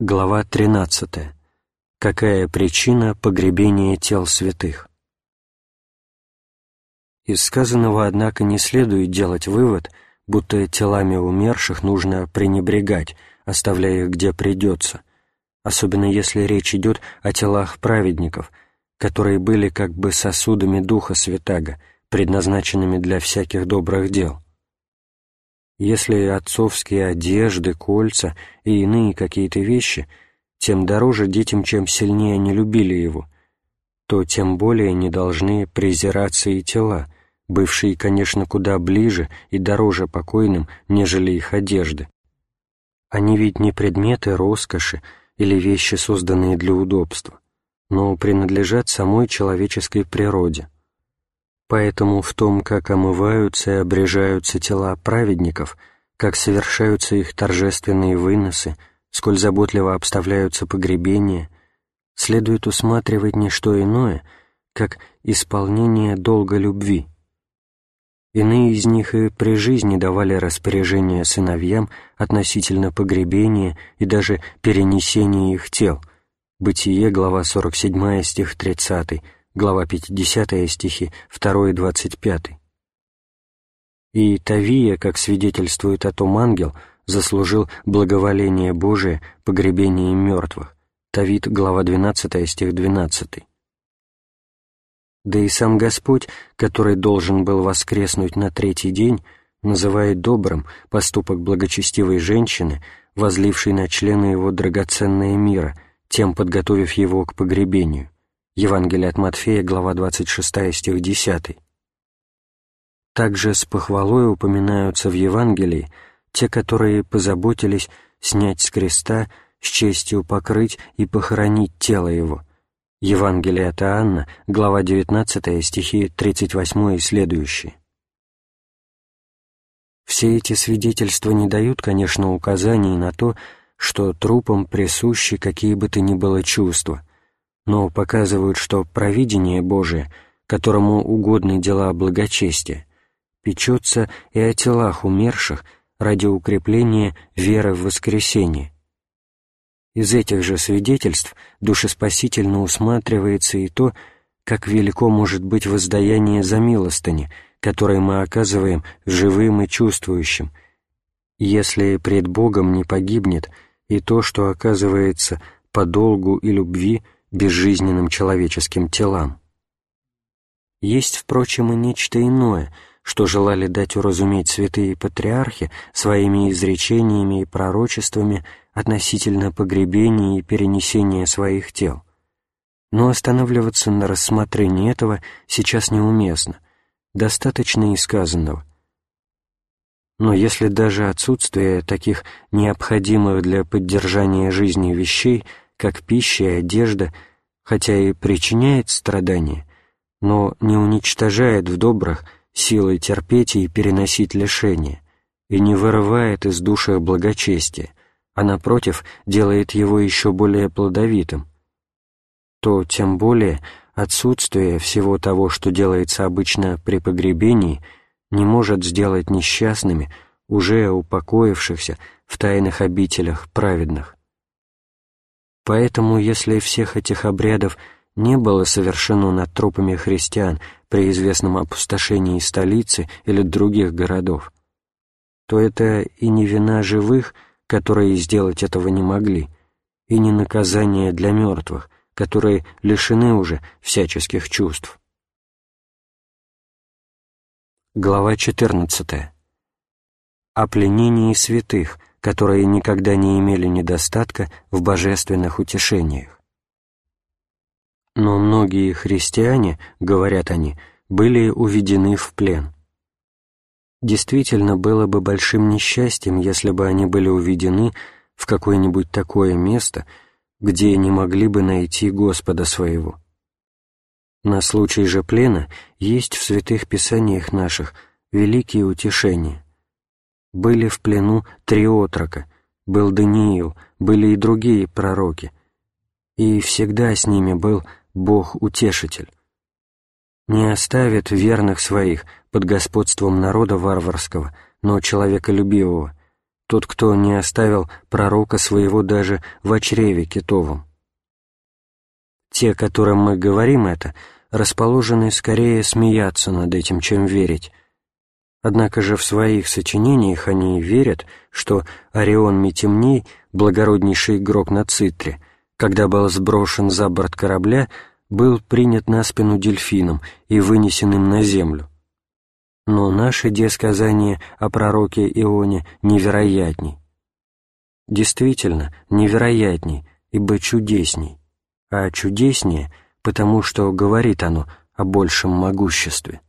Глава 13. Какая причина погребения тел святых? Из сказанного, однако, не следует делать вывод, будто телами умерших нужно пренебрегать, оставляя их где придется, особенно если речь идет о телах праведников, которые были как бы сосудами Духа Святаго, предназначенными для всяких добрых дел. Если отцовские одежды, кольца и иные какие-то вещи, тем дороже детям, чем сильнее они любили его, то тем более не должны презираться и тела, бывшие, конечно, куда ближе и дороже покойным, нежели их одежды. Они ведь не предметы роскоши или вещи, созданные для удобства, но принадлежат самой человеческой природе. Поэтому в том, как омываются и обрежаются тела праведников, как совершаются их торжественные выносы, сколь заботливо обставляются погребения, следует усматривать не что иное, как исполнение долга любви. Иные из них и при жизни давали распоряжение сыновьям относительно погребения и даже перенесения их тел. Бытие, глава 47, стих 30, глава 50 стихи 2 и 25. И Тавия, как свидетельствует о том ангел, заслужил благоволение Божие погребением мертвых. Тавит, глава 12, стих 12. Да и сам Господь, который должен был воскреснуть на третий день, называет добрым поступок благочестивой женщины, возлившей на члены его драгоценное мира, тем подготовив его к погребению. Евангелие от Матфея, глава 26, стих 10. Также с похвалой упоминаются в Евангелии те, которые позаботились снять с креста, с честью покрыть и похоронить тело его. Евангелие от Иоанна, глава 19, стихи 38 и следующие. Все эти свидетельства не дают, конечно, указаний на то, что трупам присущи какие бы то ни было чувства, но показывают, что провидение Божие, которому угодны дела благочестия, печется и о телах умерших ради укрепления веры в воскресение. Из этих же свидетельств душеспасительно усматривается и то, как велико может быть воздаяние за милостыни, которое мы оказываем живым и чувствующим, если пред Богом не погибнет и то, что оказывается по долгу и любви – безжизненным человеческим телам. Есть, впрочем, и нечто иное, что желали дать уразуметь святые патриархи своими изречениями и пророчествами относительно погребения и перенесения своих тел. Но останавливаться на рассмотрении этого сейчас неуместно, достаточно и сказанного. Но если даже отсутствие таких необходимых для поддержания жизни вещей – как пища и одежда, хотя и причиняет страдания, но не уничтожает в добрых силой терпеть и переносить лишения, и не вырывает из души благочестия, а, напротив, делает его еще более плодовитым, то тем более отсутствие всего того, что делается обычно при погребении, не может сделать несчастными уже упокоившихся в тайных обителях праведных. Поэтому, если всех этих обрядов не было совершено над трупами христиан при известном опустошении столицы или других городов, то это и не вина живых, которые сделать этого не могли, и не наказание для мертвых, которые лишены уже всяческих чувств. Глава 14. О пленении святых, которые никогда не имели недостатка в божественных утешениях. Но многие христиане, говорят они, были уведены в плен. Действительно, было бы большим несчастьем, если бы они были уведены в какое-нибудь такое место, где не могли бы найти Господа своего. На случай же плена есть в святых писаниях наших великие утешения были в плену три отрока, был Даниил, были и другие пророки, и всегда с ними был Бог-утешитель. Не оставит верных своих под господством народа варварского, но человеколюбивого, тот, кто не оставил пророка своего даже в чреве китовом. Те, которым мы говорим это, расположены скорее смеяться над этим, чем верить. Однако же в своих сочинениях они верят, что Орион Метемней, благороднейший игрок на цитре, когда был сброшен за борт корабля, был принят на спину дельфином и вынесен им на землю. Но наши десказания о пророке Ионе невероятней. Действительно, невероятней, ибо чудесней, а чудеснее, потому что говорит оно о большем могуществе.